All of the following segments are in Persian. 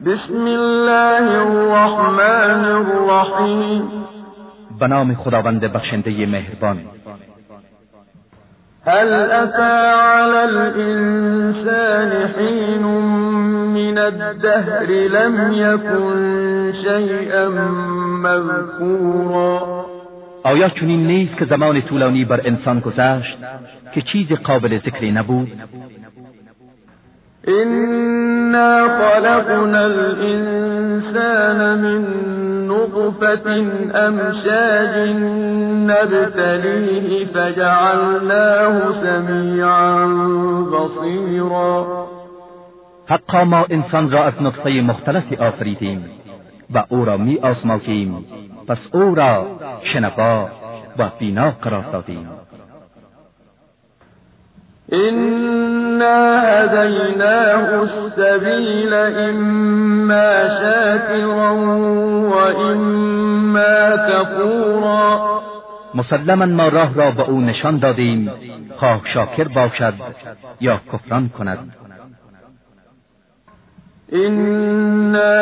بسم الله الرحمن الرحیم. به نام خداوند بخشنده مهربان. هل أتى على الإنسان حين من الدهر لم يكن شيئا مذكورا آیا چنین نیست که زمان طولانی بر انسان گذشت که چیز قابل ذکری نبود؟ إنا خلقنا الإنسان من نطفة أمشاج نبتليه فجعلناه سميعا بصيرا. حقا ما انسان را از نطفه مختلفی آفریدیم و او را می آسماییم پس او را شنوا و بینا قرار دادیم. إنا هديناه السبيل إما شاكرا وإما كفورا. مسلما ما راه را به أو نشان دادیم خواه شاکر باشد یا کفران کند. إنا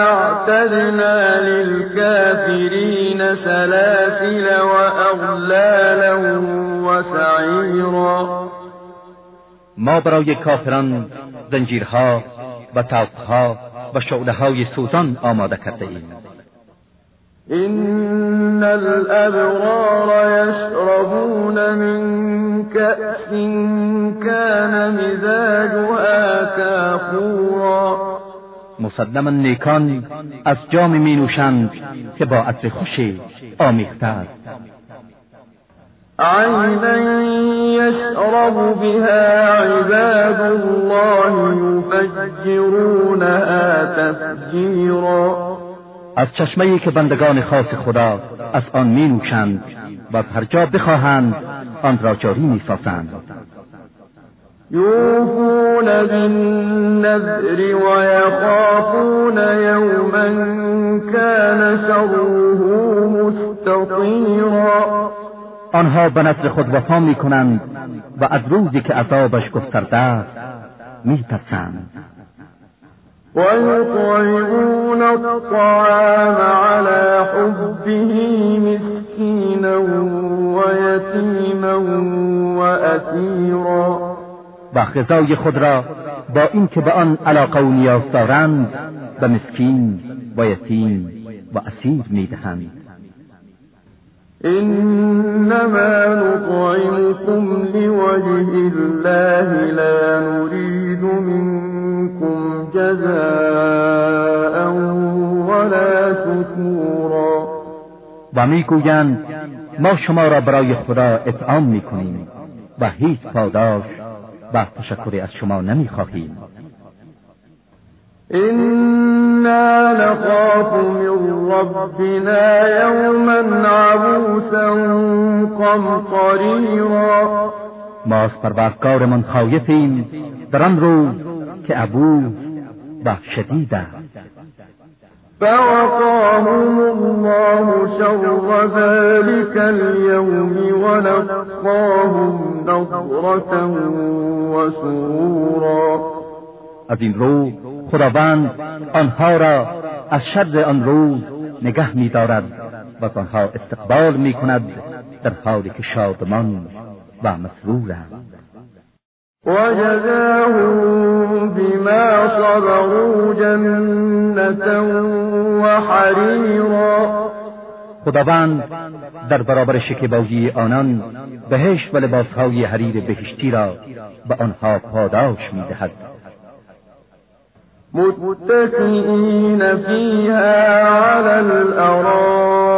أعتدنا للكافرين سلاسل وأغلالا ما برای کافران زنجیرها و توقها و شعله های سوزان آماده کرده ایم. إن الأبرار يشربون من كأس كان مزاجها كافورا. مسلما نیکان از جام می نوشند که با عطر خوشی آمیخته است. عينا يشرب بها عباد الله يفجرونها تفجيرا. از چشمه که بندگان خاص خدا از آن می نوشند و هر جا بخواهند آن را جاری می سازند يوفون بالنذر ويخافون يوما كان شره مستطيرا آنها به نظر خود وفا می کنند و از روزی که عذابش گسترده است می ترسند ويطعمون الطعام على حبه مسكينا ويتيما وأسيرا. و غذای خود را با اینکه به آن علاقه و نیاز دارند به مسکین و یتیم و اسیر می‌دهند. إنما نطعمكم لوجه الله لا نريد منكم جزاء ولا شكورا. و می‌گویند ما شما را برای خدا اطعام می‌کنیم و هیچ پاداش و تشکری از شما نمی‌خواهیم إنا نخاف من ربنا يوما عبوسا قمطريرا. ما از پروردگارمان خایفیم در آن روز که ابو و شدید است فوقاهم الله شر ذلك اليوم ولقاهم نضرة وسرورا. از این رو خداوند آنها را از شر آن روز نگه می‌دارد و از آنها استقبال می‌کند در حالی که شادمان و مسرورند. وجزاهم بما صبروا جنة وحريرا. خداوند در برابر شکیبایی آنان بهشت و لباسهای حریر بهشتی را به آنها پاداش می‌دهد. متكئين فيها على الأرائك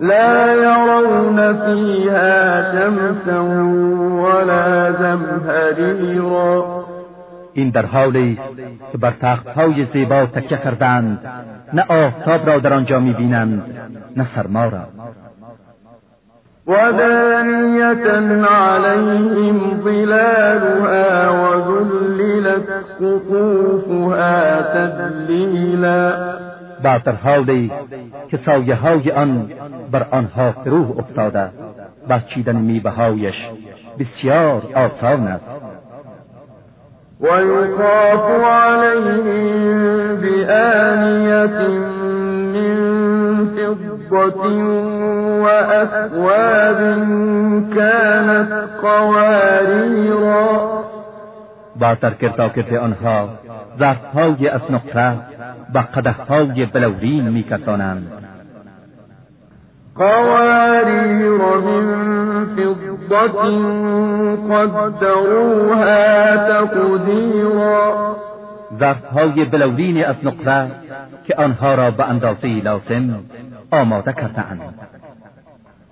لا يرون فيها شمسا ولا زمهريرا. این در حالی که بر تختهای زیبا تکیه کردند نه آفتاب را در آنجا می‌بینند نه سرما را. ودانية عليهم ظلالها وذللت قطوفها تذليلا. و در حالی که سایه های آن بر آنها فرو افتاده و چیدن میوه هایش بسیار آسان است. ويطاف عليهم بآنية من فضة وأكواب كانت قواريرا با ترکر کرد آنها ظرفهای از نقره و قدههای بلورین میکردانند قواریر من فضة قدروها تقدیرا ظرفهای بلورین از نقره که آنها را به اندازه لازم آماده کردهاند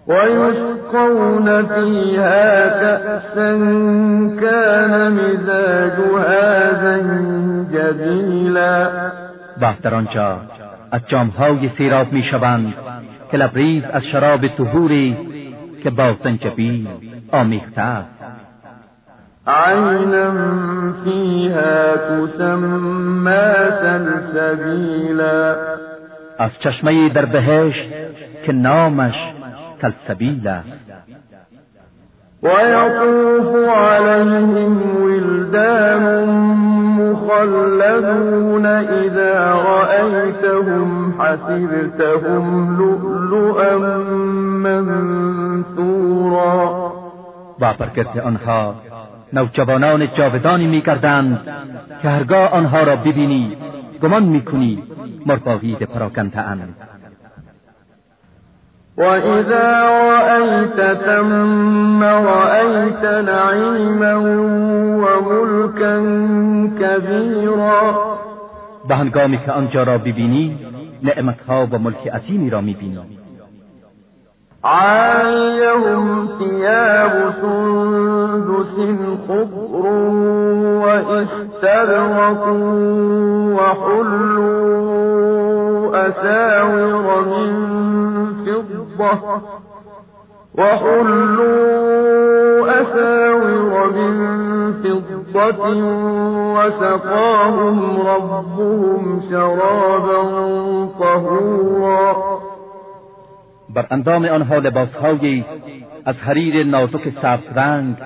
ويسقون فيها كأسا كان مزاجها زنجبیلا و در آنجا از جامهای سیراب میشوند که لبریز از شراب طهوری که با زنجبیل آمیخته است. عینا فیها تسمى سلسبیلا. از چشمه در بهشت که نامش سلسبیل است. ويطوف عليهم ولدان مخلدون إذا رأيتهم حسبتهم لؤلؤا منثورا. و برگرد آنها نوجوانان جاودانی میگردند که هرگاه آنها را ببینی گمان می‌کنی مرباهید پراکنده اند وإذا رأيت ثم رأيت نعيما وملكا كبيرا. به هنگامی که آنجا را ببینی نعمتها و ملک عظیمی را میبینی. عاليهم ثياب سندس خضر وحلوا وحلوا أساور من فضة وسقاهم ربهم شرابا طهورا. بر اندام آنها لباسهایی از حریر نازک سبز رنگ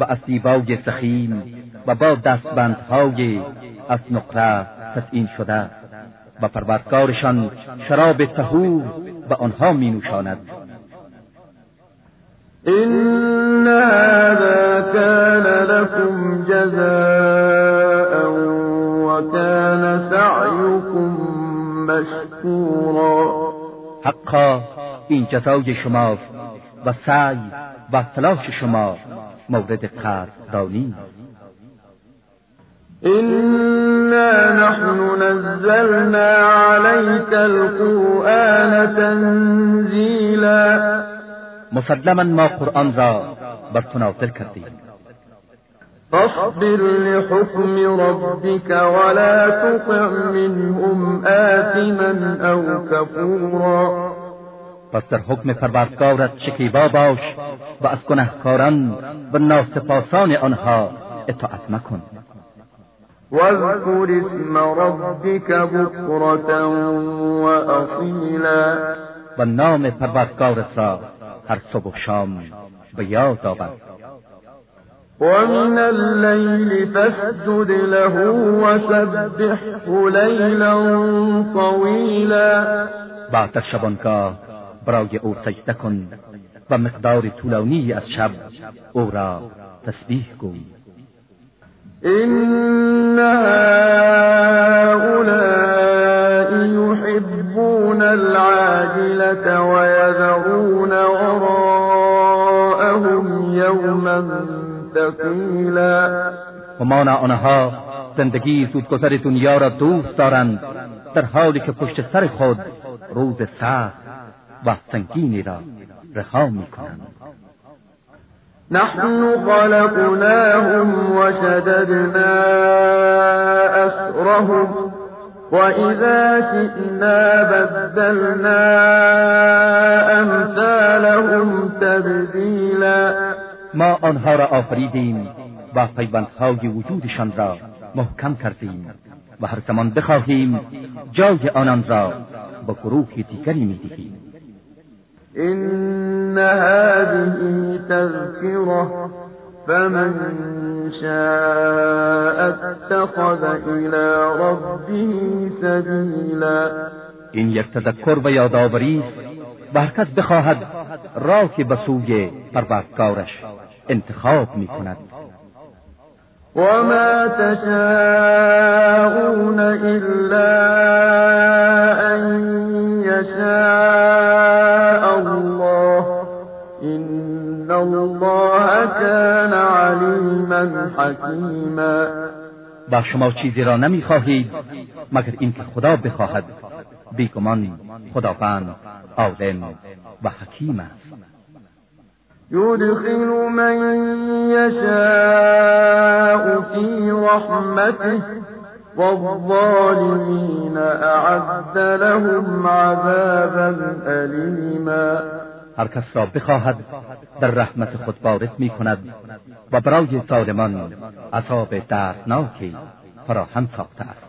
و از دیبای سخیم و با دستبندهای از نقره تسعین شده و پروردگارشان شراب طهور به آنها می نوشاند. إن هذا كان لكم جزاء وكان سعيكم مشكورا. حقا این جزای شماست و سعی و تلاش شما مورد قدردانی إنا نحن نزلنا عليك القرآن تنزيلا. مسلما ما قرآن را بر تو نازل کردیم. فاصبر لحكم ربك ولا تطع منهم آثما أو كفورا پس در حکم پروردگارت شکیبا باش و از گنهکاران و ناسپاسان آنها اطاعت مکن. واذكر اسم ربك بكرة وأصيلا و نام پروردگارت را هر صبح و شام به یاد آور. ومن الليل فاسجد له وسبحه ليلا طويلا. بعد در شبانگاه برای او سجده کن و مقدار طولانی از شب او را تسبیح گوی همان آنها زندگی زودگذر دنیا را دوست دارند در حالی که پشت سر خود روز سخت و سنگینی را رها می کنند نحن خلقناهم وشددنا أسرهم وإذا شئنا بدلنا أمثالهم تبديلا ما آنها را آفریدیم و پیوندهای وجودشان را محکم کردیم و هر زمان بخواهیم جای آنان را به گروه دیگری می‌دهیم إن هذه تذكرة فمن شاء اتخذ الى ربه سبیلا. این یک تذکر و یادآوری و هر کس بخواهد راهی به سوی پروردگارش انتخاب می کند وما تشاءون إلا أن يشاء الله إن الله كان عليما حكيما با شما چیزی را نمی‌خواهید مگر اینکه خدا بخواهد. بیگمان خداوند عالم و حکیم است. يدخل من يشاء في رحمته والظالمين أعد لهم عذابا أليما. هر کس را بخواهد در رحمت خود وارد می کند و برای ظالمان عذاب دردناکی فراهم ساخته است.